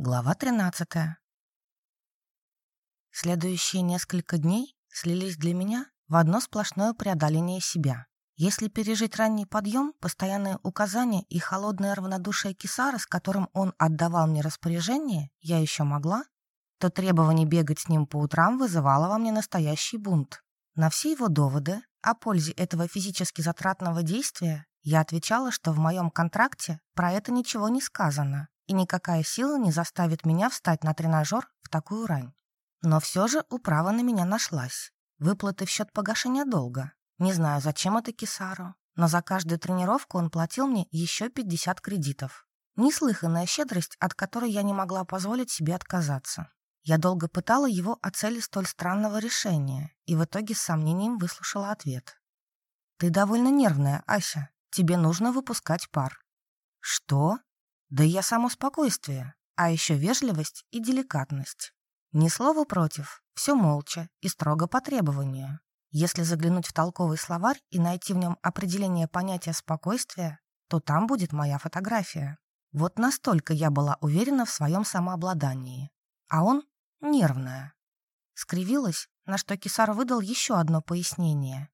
Глава 13. Следующие несколько дней слились для меня в одно сплошное преодоление себя. Если пережить ранний подъем, постоянные указания и холодное равнодушие Кисара, с которым он отдавал мне распоряжение, я еще могла, то требование бегать с ним по утрам вызывало во мне настоящий бунт. На все его доводы о пользе этого физически затратного действия я отвечала, что в моем контракте про это ничего не сказано, и никакая сила не заставит меня встать на тренажер в такую рань. Но все же управа на меня нашлась. Выплаты в счет погашения долга. Не знаю, зачем это Кисару, но за каждую тренировку он платил мне еще 50 кредитов. Неслыханная щедрость, от которой я не могла позволить себе отказаться. Я долго пытала его о цели столь странного решения и в итоге с сомнением выслушала ответ. «Ты довольно нервная, Ася. Тебе нужно выпускать пар». «Что?» Да я само спокойствие, а еще вежливость и деликатность. Ни слова против, все молча и строго по требованию. Если заглянуть в толковый словарь и найти в нем определение понятия спокойствия, то там будет моя фотография. Вот настолько я была уверена в своем самообладании. А он — нервная. Скривилась, на что Кисар выдал еще одно пояснение.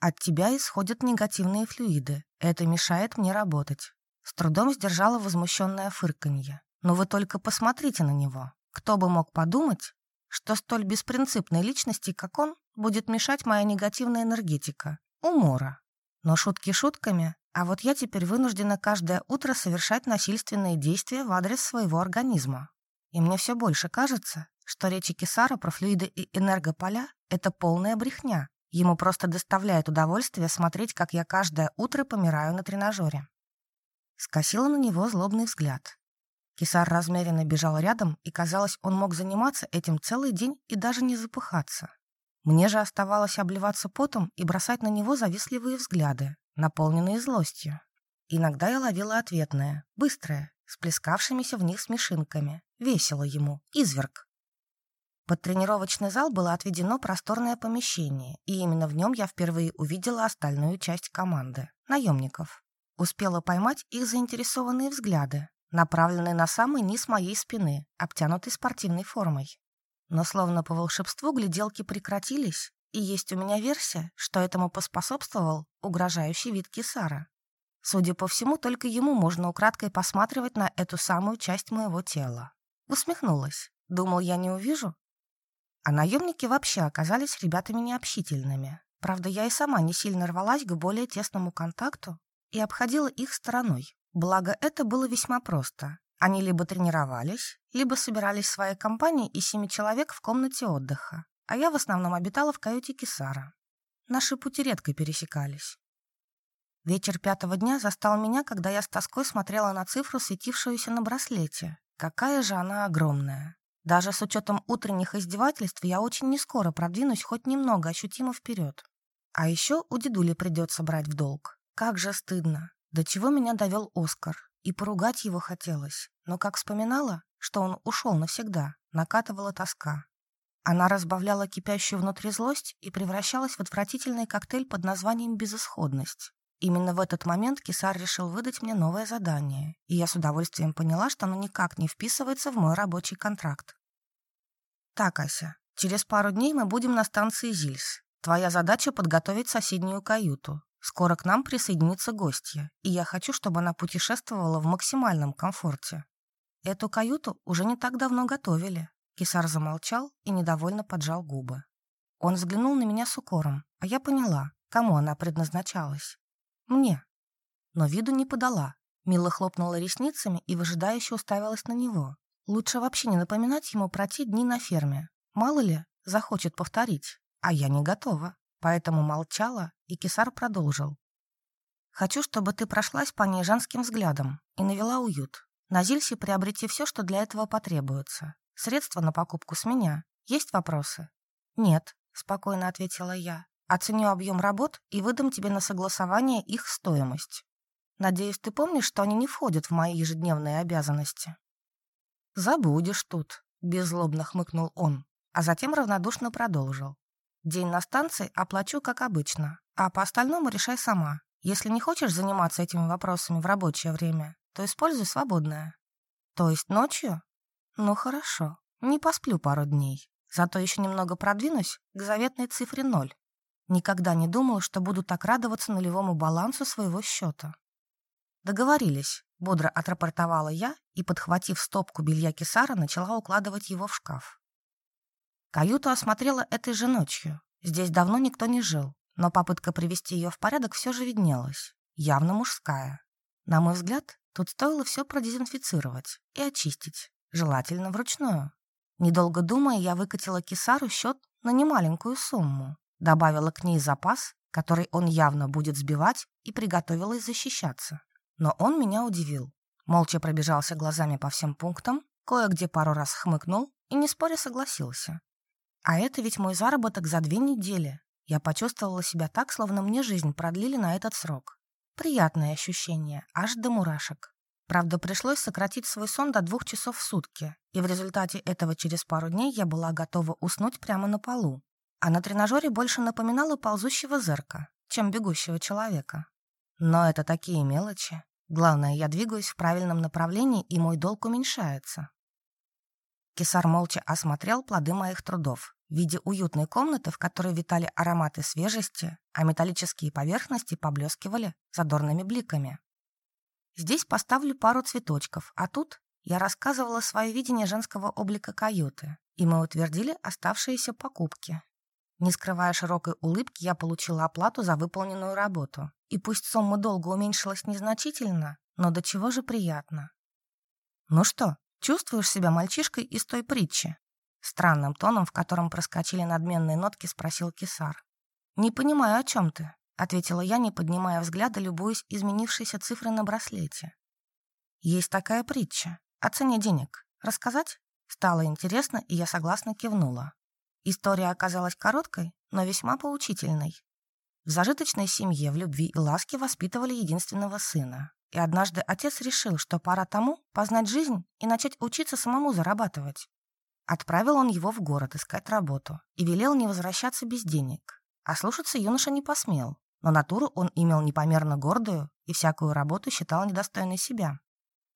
От тебя исходят негативные флюиды. Это мешает мне работать. С трудом сдержала возмущенное фырканье. Но вы только посмотрите на него. Кто бы мог подумать, что столь беспринципной личности, как он, будет мешать моя негативная энергетика, умора. Но шутки шутками, а вот я теперь вынуждена каждое утро совершать насильственные действия в адрес своего организма. И мне все больше кажется, что речи Кисара про флюиды и энергополя — это полная брехня. Ему просто доставляет удовольствие смотреть, как я каждое утро помираю на тренажере. Скосила на него злобный взгляд. Кисар размеренно бежал рядом, и, казалось, он мог заниматься этим целый день и даже не запыхаться. Мне же оставалось обливаться потом и бросать на него завистливые взгляды, наполненные злостью. Иногда я ловила ответное, быстрое, с плескавшимися в них смешинками. Весело ему, изверг. Под тренировочный зал было отведено просторное помещение, и именно в нем я впервые увидела остальную часть команды — наемников. Успела поймать их заинтересованные взгляды, направленные на самый низ моей спины, обтянутой спортивной формой. Но словно по волшебству гляделки прекратились, и есть у меня версия, что этому поспособствовал угрожающий вид Кисара. Судя по всему, только ему можно украдкой посматривать на эту самую часть моего тела. Усмехнулась. Думал, я не увижу? А наемники вообще оказались ребятами необщительными. Правда, я и сама не сильно рвалась к более тесному контакту, и обходила их стороной. Благо, это было весьма просто. Они либо тренировались, либо собирались в своей компании из семи человек в комнате отдыха, а я в основном обитала в каюте Кисара. Наши пути редко пересекались. Вечер пятого дня застал меня, когда я с тоской смотрела на цифру, светившуюся на браслете. Какая же она огромная. Даже с учетом утренних издевательств я очень нескоро продвинусь хоть немного ощутимо вперед. А еще у дедули придется брать в долг. Как же стыдно. До чего меня довел Оскар. И поругать его хотелось. Но как вспоминала, что он ушел навсегда, накатывала тоска. Она разбавляла кипящую внутри злость и превращалась в отвратительный коктейль под названием «безысходность». Именно в этот момент Кисар решил выдать мне новое задание, и я с удовольствием поняла, что оно никак не вписывается в мой рабочий контракт. «Так, Ася, через пару дней мы будем на станции Зильс. Твоя задача — подготовить соседнюю каюту. Скоро к нам присоединится гостья, и я хочу, чтобы она путешествовала в максимальном комфорте. Эту каюту уже не так давно готовили. Кисар замолчал и недовольно поджал губы. Он взглянул на меня с укором, а я поняла, кому она предназначалась. Мне. Но виду не подала. Мила хлопнула ресницами и выжидающе уставилась на него. Лучше вообще не напоминать ему про те дни на ферме. Мало ли, захочет повторить. А я не готова. Поэтому молчала, и Кисар продолжил. «Хочу, чтобы ты прошлась по ней женским взглядом и навела уют. На Зильсе приобрети все, что для этого потребуется. Средства на покупку с меня. Есть вопросы?» «Нет», — спокойно ответила я. «Оценю объем работ и выдам тебе на согласование их стоимость. Надеюсь, ты помнишь, что они не входят в мои ежедневные обязанности?» «Забудешь тут», — беззлобно хмыкнул он, а затем равнодушно продолжил. День на станции оплачу, как обычно, а по остальному решай сама. Если не хочешь заниматься этими вопросами в рабочее время, то используй свободное. То есть ночью? Ну хорошо, не посплю пару дней. Зато еще немного продвинусь к заветной цифре ноль. Никогда не думала, что буду так радоваться нулевому балансу своего счета. Договорились, бодро отрапортовала я и, подхватив стопку белья Кисара, начала укладывать его в шкаф. Каюту осмотрела этой же ночью. Здесь давно никто не жил, но попытка привести ее в порядок все же виднелась. Явно мужская. На мой взгляд, тут стоило все продезинфицировать и очистить, желательно вручную. Недолго думая, я выкатила Кисару счет на немаленькую сумму, добавила к ней запас, который он явно будет сбивать, и приготовилась защищаться. Но он меня удивил. Молча пробежался глазами по всем пунктам, кое-где пару раз хмыкнул и не споря согласился. А это ведь мой заработок за две недели. Я почувствовала себя так, словно мне жизнь продлили на этот срок. Приятное ощущение, аж до мурашек. Правда, пришлось сократить свой сон до двух часов в сутки, и в результате этого через пару дней я была готова уснуть прямо на полу. А на тренажере больше напоминала ползущего зерка, чем бегущего человека. Но это такие мелочи. Главное, я двигаюсь в правильном направлении, и мой долг уменьшается. Кисар молча осмотрел плоды моих трудов в виде уютной комнаты, в которой витали ароматы свежести, а металлические поверхности поблескивали задорными бликами. Здесь поставлю пару цветочков, а тут я рассказывала свое видение женского облика каюты, и мы утвердили оставшиеся покупки. Не скрывая широкой улыбки, я получила оплату за выполненную работу. И пусть сумма долга уменьшилась незначительно, но до чего же приятно. «Ну что, чувствуешь себя мальчишкой из той притчи?» Странным тоном, в котором проскочили надменные нотки, спросил Кисар. «Не понимаю, о чем ты?» — ответила я, не поднимая взгляда, любуясь изменившейся цифрой на браслете. «Есть такая притча. О цене денег. Рассказать?» Стало интересно, и я согласно кивнула. История оказалась короткой, но весьма поучительной. В зажиточной семье в любви и ласке воспитывали единственного сына. И однажды отец решил, что пора тому познать жизнь и начать учиться самому зарабатывать. Отправил он его в город искать работу и велел не возвращаться без денег. А слушаться юноша не посмел, но натуру он имел непомерно гордую и всякую работу считал недостойной себя.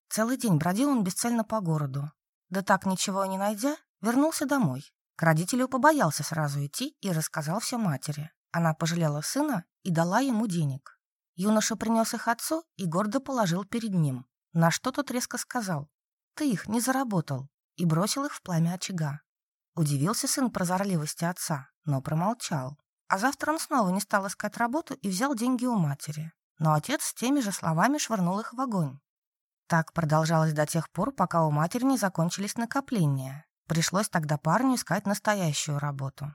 Целый день бродил он бесцельно по городу. Да так ничего не найдя, вернулся домой. К родителю побоялся сразу идти и рассказал все матери. Она пожалела сына и дала ему денег. Юноша принес их отцу и гордо положил перед ним. На что тот резко сказал «Ты их не заработал» и бросил их в пламя очага. Удивился сын прозорливости отца, но промолчал. А завтра он снова не стал искать работу и взял деньги у матери. Но отец с теми же словами швырнул их в огонь. Так продолжалось до тех пор, пока у матери не закончились накопления. Пришлось тогда парню искать настоящую работу.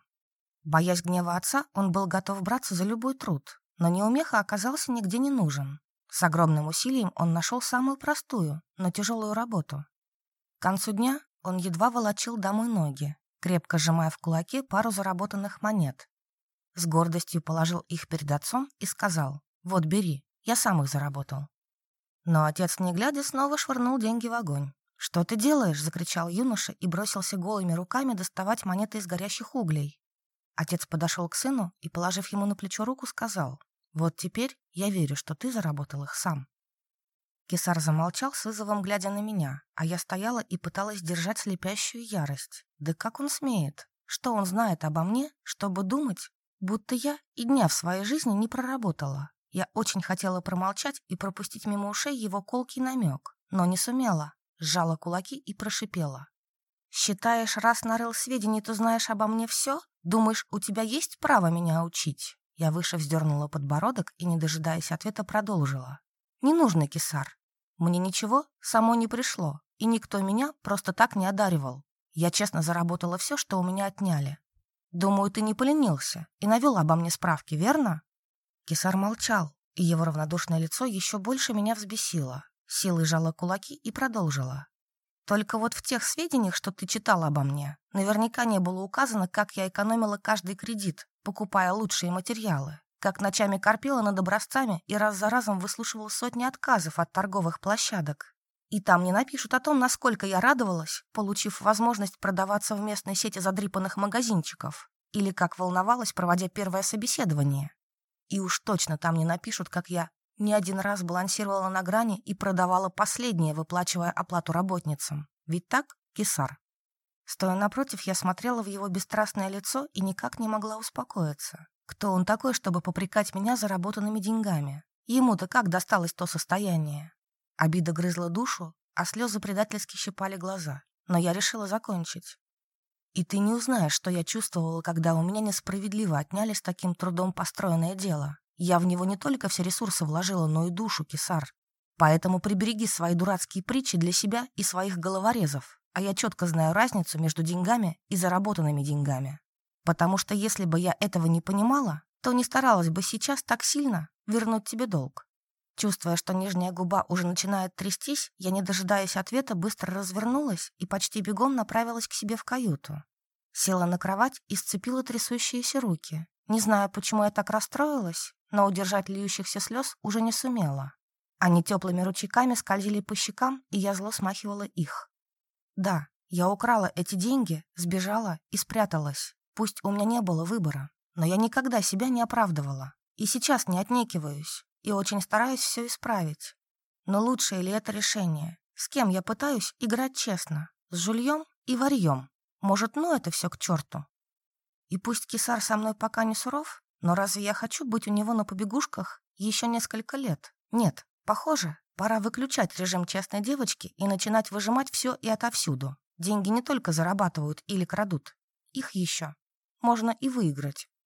Боясь гнева отца, он был готов браться за любой труд, но неумеха оказался нигде не нужен. С огромным усилием он нашел самую простую, но тяжелую работу. К концу дня он едва волочил домой ноги, крепко сжимая в кулаке пару заработанных монет, с гордостью положил их перед отцом и сказал, «Вот, бери, я сам их заработал». Но отец, не глядя, снова швырнул деньги в огонь. «Что ты делаешь?» — закричал юноша и бросился голыми руками доставать монеты из горящих углей. Отец подошел к сыну и, положив ему на плечо руку, сказал, «Вот теперь я верю, что ты заработал их сам». Кесар замолчал с вызовом, глядя на меня, а я стояла и пыталась держать слепящую ярость. Да как он смеет? Что он знает обо мне, чтобы думать, Будто я и дня в своей жизни не проработала. Я очень хотела промолчать и пропустить мимо ушей его колкий намек, но не сумела. Сжала кулаки и прошипела. «Считаешь, раз нарыл сведений, то знаешь обо мне все? Думаешь, у тебя есть право меня учить?» Я выше вздернула подбородок и, не дожидаясь ответа, продолжила. «Не нужно, кисар. Мне ничего само не пришло, и никто меня просто так не одаривал. Я честно заработала все, что у меня отняли. Думаю, ты не поленился и навел обо мне справки, верно?» Кисар молчал, и его равнодушное лицо еще больше меня взбесило. Силой жала кулаки и продолжила. «Только вот в тех сведениях, что ты читал обо мне, наверняка не было указано, как я экономила каждый кредит, покупая лучшие материалы, как ночами корпела над образцами и раз за разом выслушивала сотни отказов от торговых площадок. И там не напишут о том, насколько я радовалась, получив возможность продаваться в местной сети задрипанных магазинчиков, или как волновалась, проводя первое собеседование. И уж точно там не напишут, как я не один раз балансировала на грани и продавала последнее, выплачивая оплату работницам. Ведь так? Кисар. Стоя напротив, я смотрела в его бесстрастное лицо и никак не могла успокоиться. Кто он такой, чтобы попрекать меня заработанными деньгами? Ему-то как досталось то состояние? Обида грызла душу, а слезы предательски щипали глаза. Но я решила закончить. И ты не узнаешь, что я чувствовала, когда у меня несправедливо отняли с таким трудом построенное дело. Я в него не только все ресурсы вложила, но и душу, Кисар. Поэтому прибереги свои дурацкие притчи для себя и своих головорезов. А я четко знаю разницу между деньгами и заработанными деньгами. Потому что если бы я этого не понимала, то не старалась бы сейчас так сильно вернуть тебе долг. Чувствуя, что нижняя губа уже начинает трястись, я, не дожидаясь ответа, быстро развернулась и почти бегом направилась к себе в каюту. Села на кровать и сцепила трясущиеся руки. Не знаю, почему я так расстроилась, но удержать льющихся слез уже не сумела. Они теплыми ручейками скользили по щекам, и я зло смахивала их. Да, я украла эти деньги, сбежала и спряталась. Пусть у меня не было выбора, но я никогда себя не оправдывала. И сейчас не отнекиваюсь и очень стараюсь все исправить. Но лучшее ли это решение? С кем я пытаюсь играть честно? С жульем и варьем? Может, ну это все к черту? И пусть кисар со мной пока не суров, но разве я хочу быть у него на побегушках еще несколько лет? Нет, похоже, пора выключать режим честной девочки и начинать выжимать все и отовсюду. Деньги не только зарабатывают или крадут. Их еще можно и выиграть.